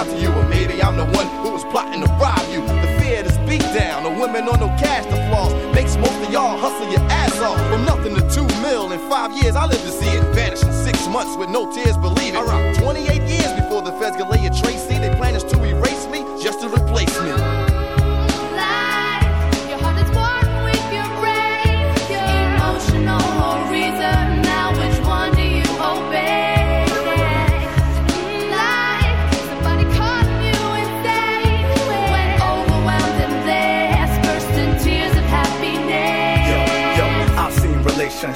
out to you, or maybe I'm the one who was plotting to rob you. The fear to speak down, no women on no cash to flaws, makes most of y'all hustle your ass off. From nothing to two mil in five years, I live to see it vanish in six months with no tears, believe it. I rock 20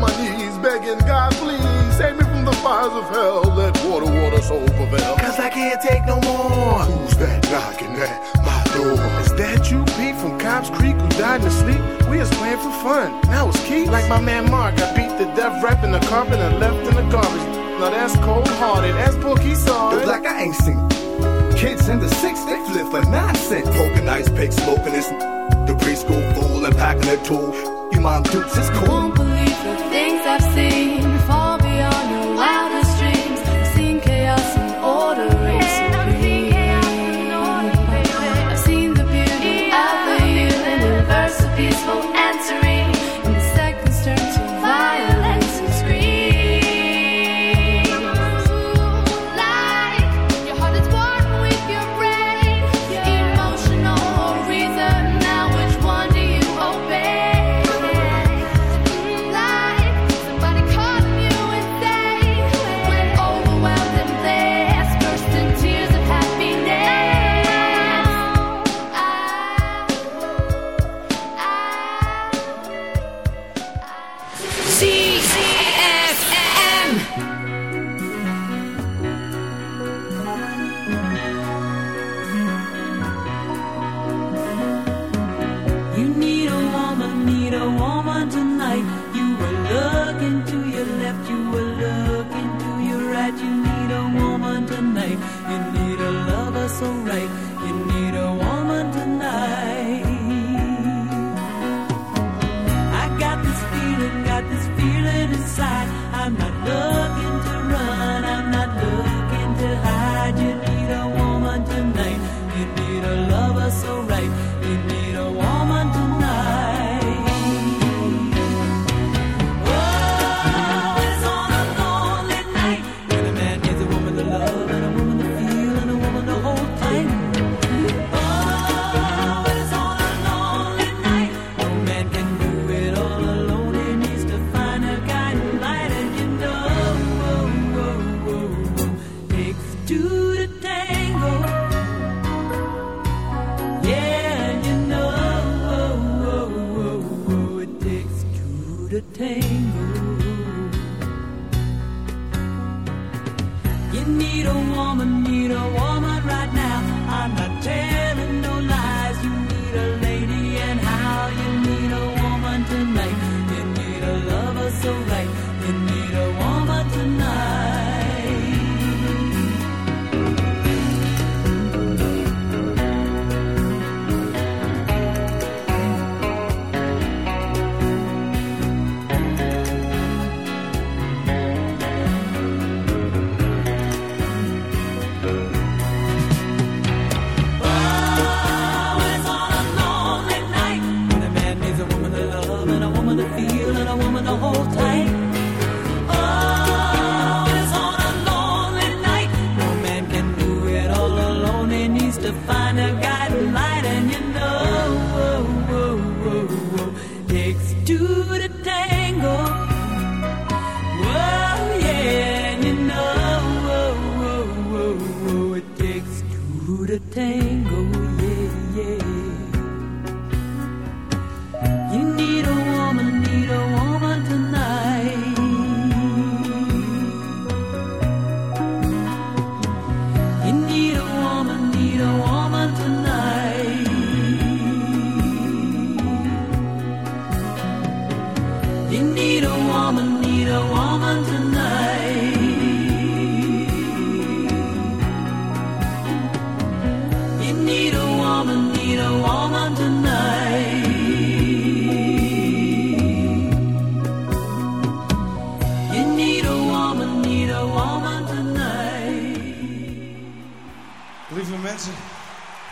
Now I'm on my knees begging God, please save me from the fires of hell. Let water, water, soul prevail. Cause I can't take no more. Who's that knocking at my door? Is that you, Pete, from Cops Creek, who died in his sleep? We was playing for fun. Now it's Keith. Like my man Mark, I beat the death rap in the carpet and left in the garbage. Now that's cold hearted. That's Bookie saw The it. black I ain't seen. Kids in the six, they flip for nonsense. Poking ice pick, smoking this. The preschool fool and packing a tool. You mom dukes, it's You cool. I've seen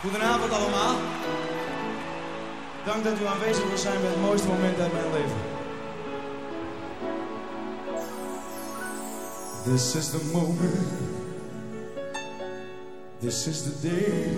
goedenavond allemaal. Dank dat u aanwezig wil zijn bij het mooiste moment uit mijn leven. This is the moment. This is the day.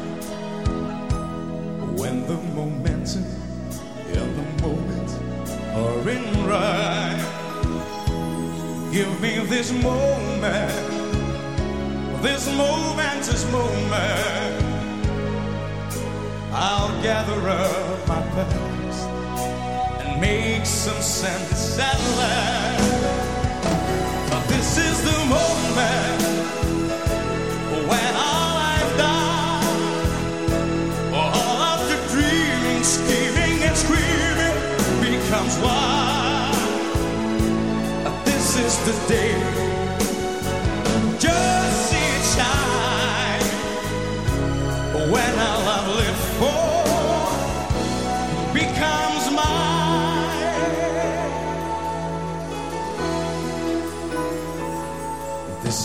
when the momentum and the moment are in right. Give me this moment this momentous moment. I'll gather up my past and make some sense at last.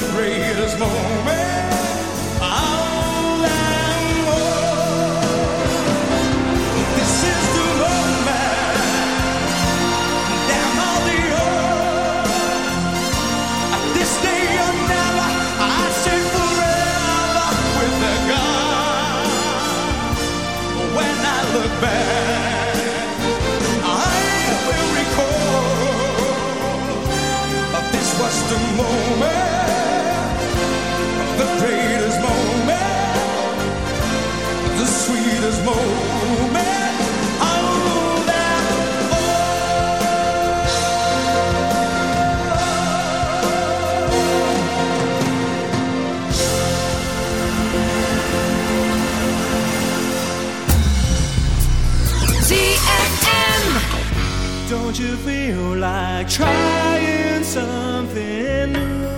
the greatest moment. I'll moment, the greatest moment, the sweetest moment. Don't you feel like trying something new?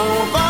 over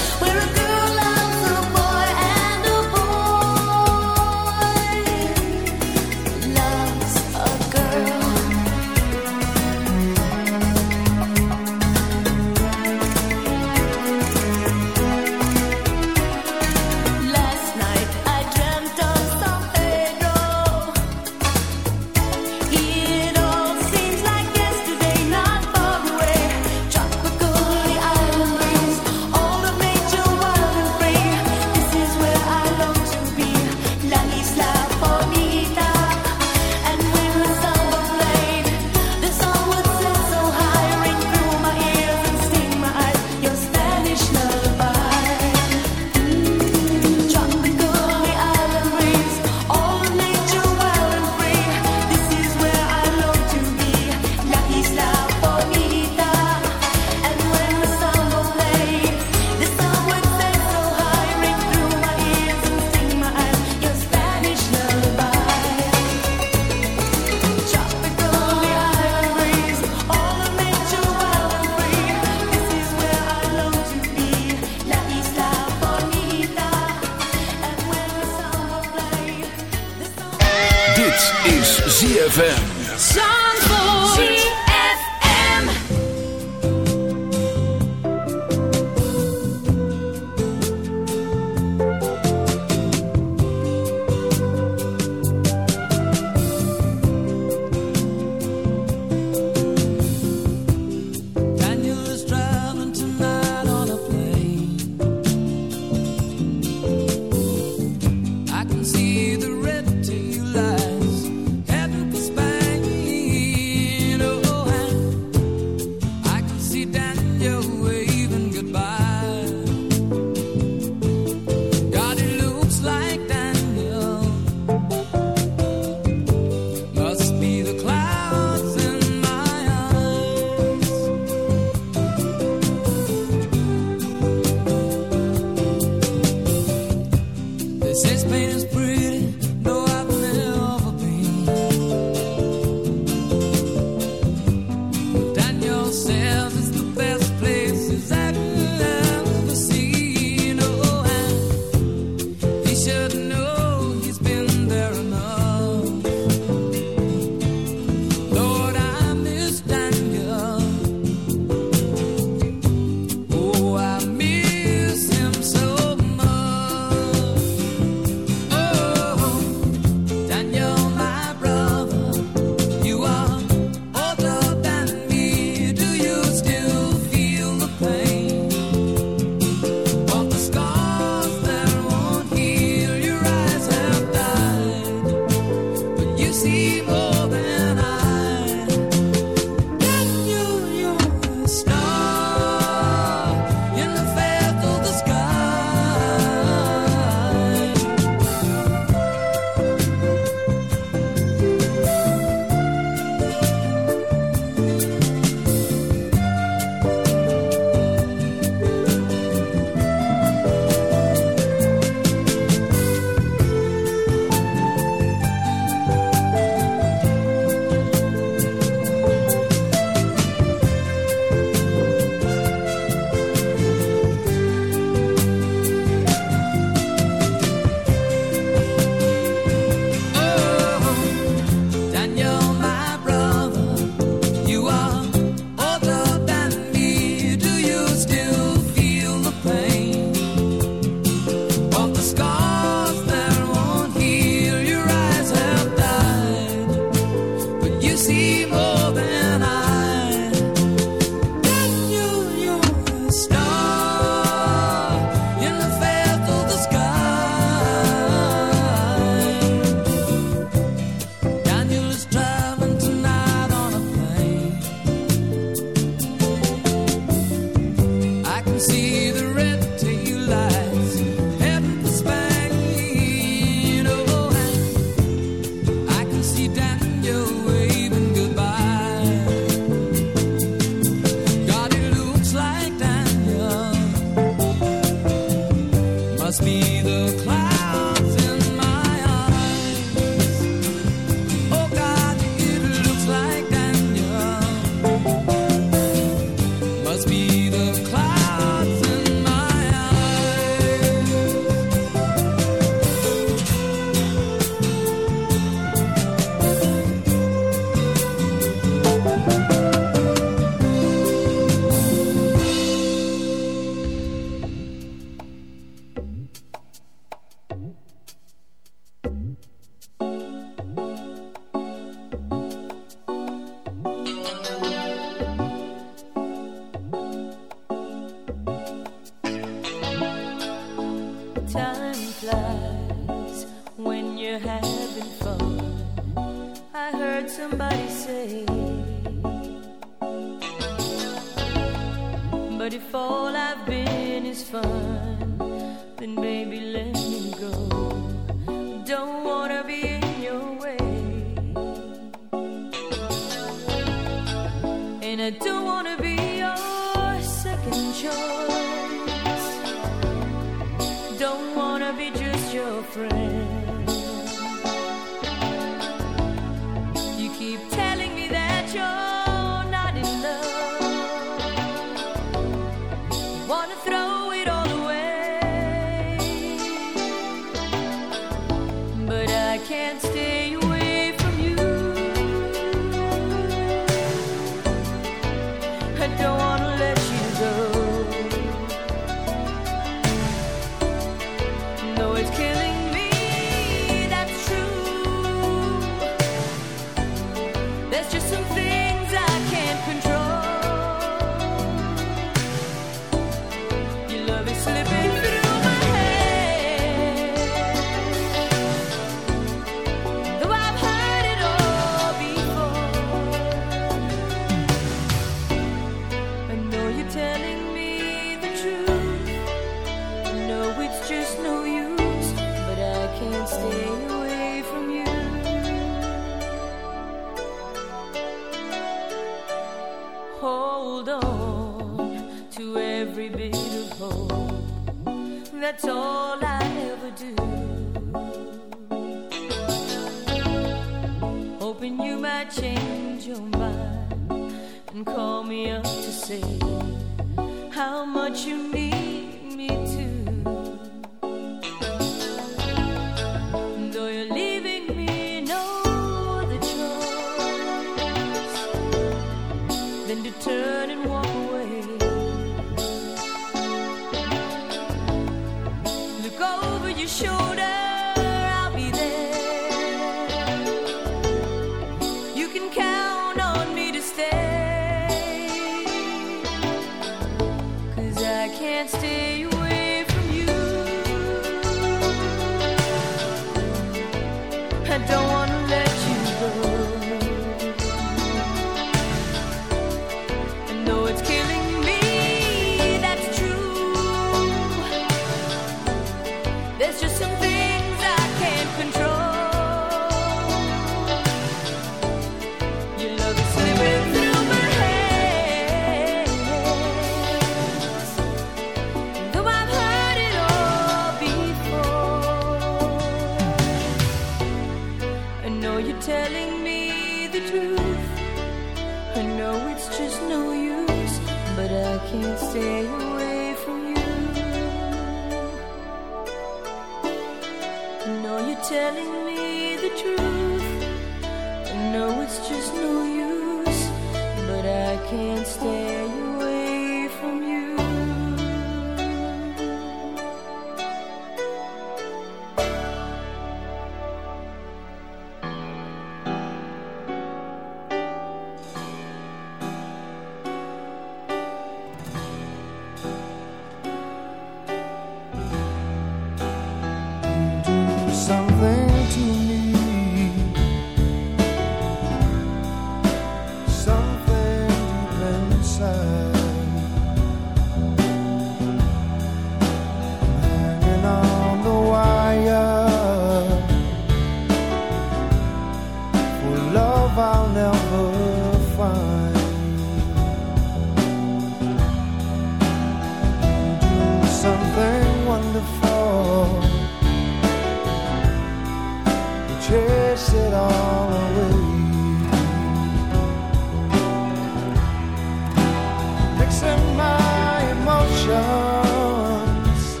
emotions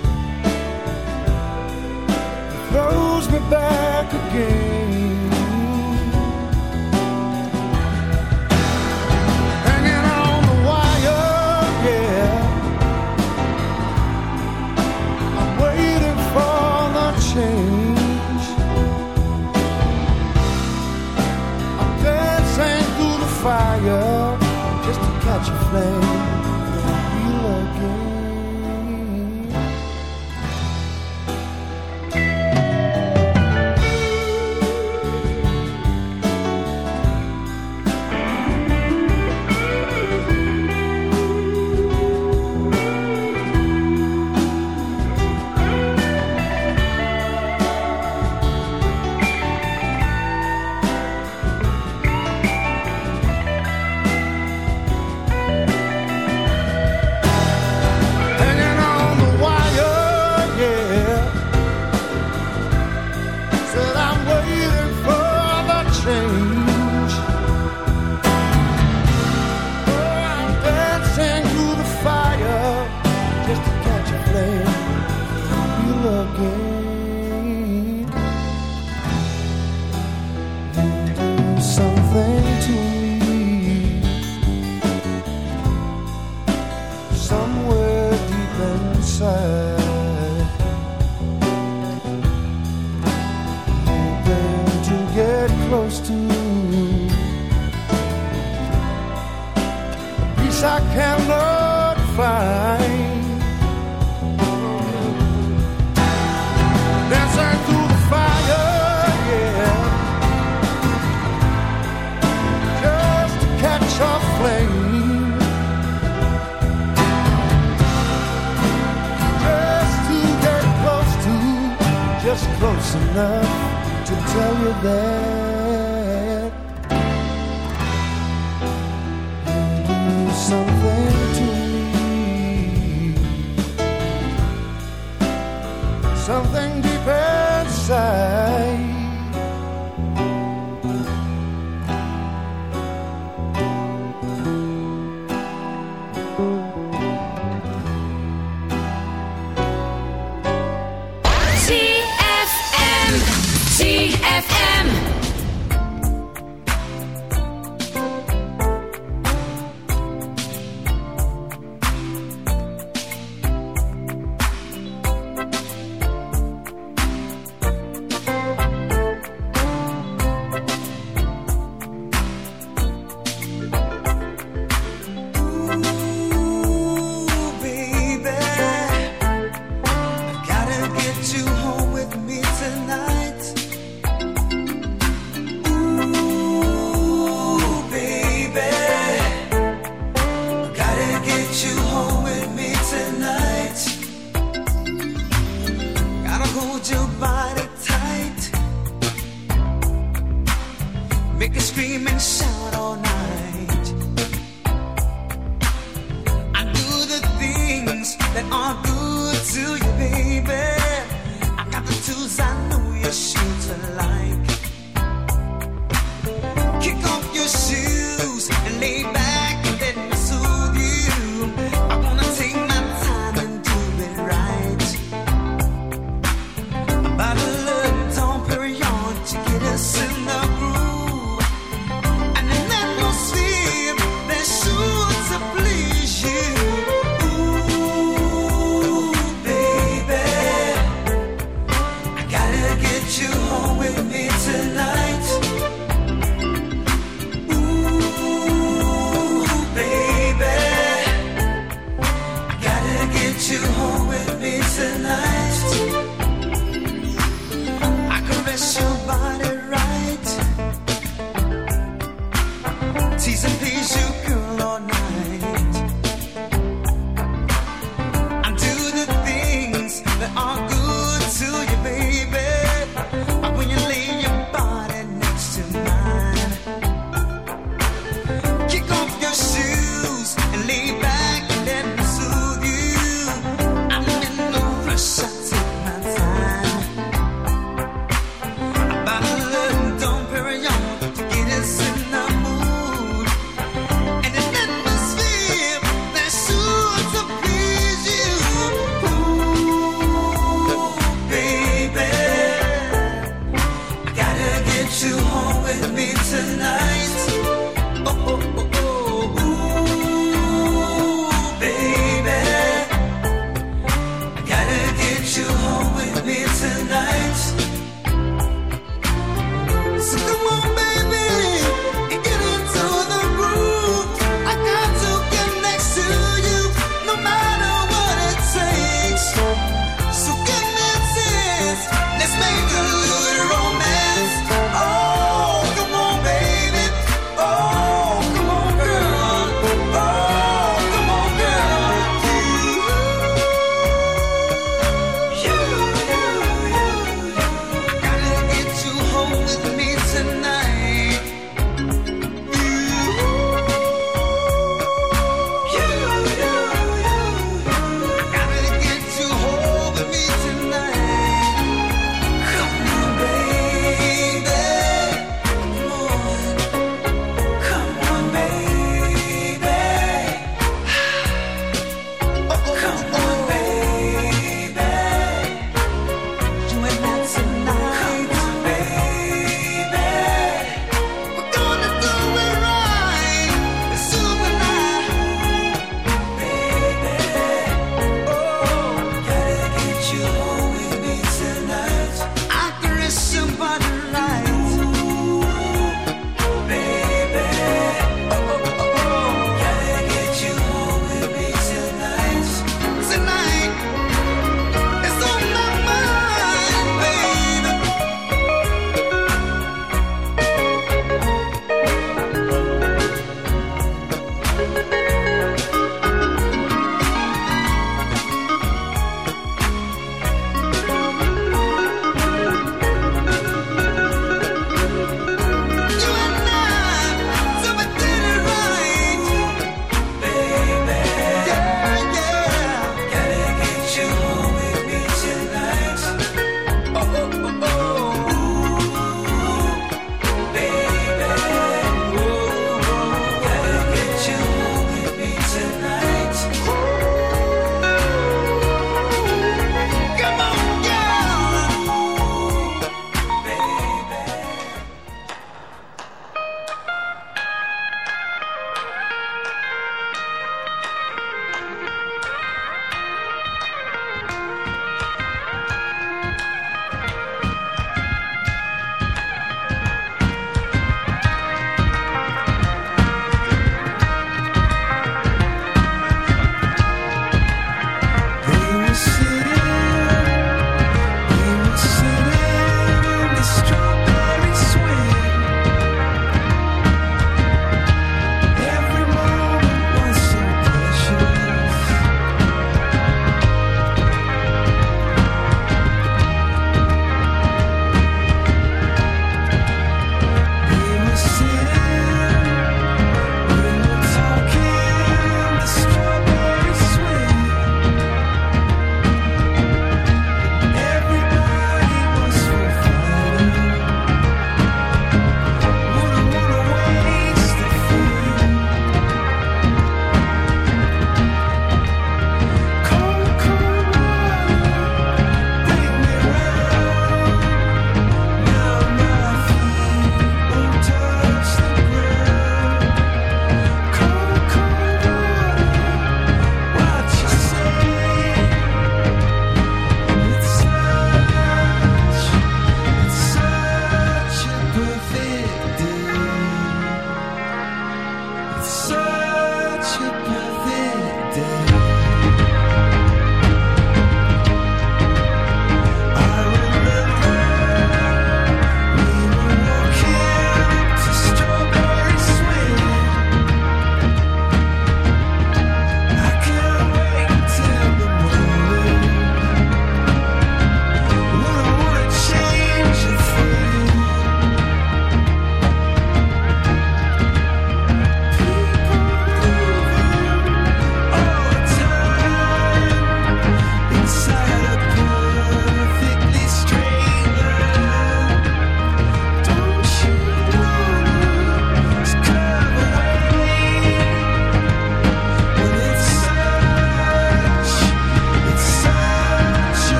throws me back again. Hanging on the wire, yeah. I'm waiting for the change. I'm dancing through the fire just to catch a flame.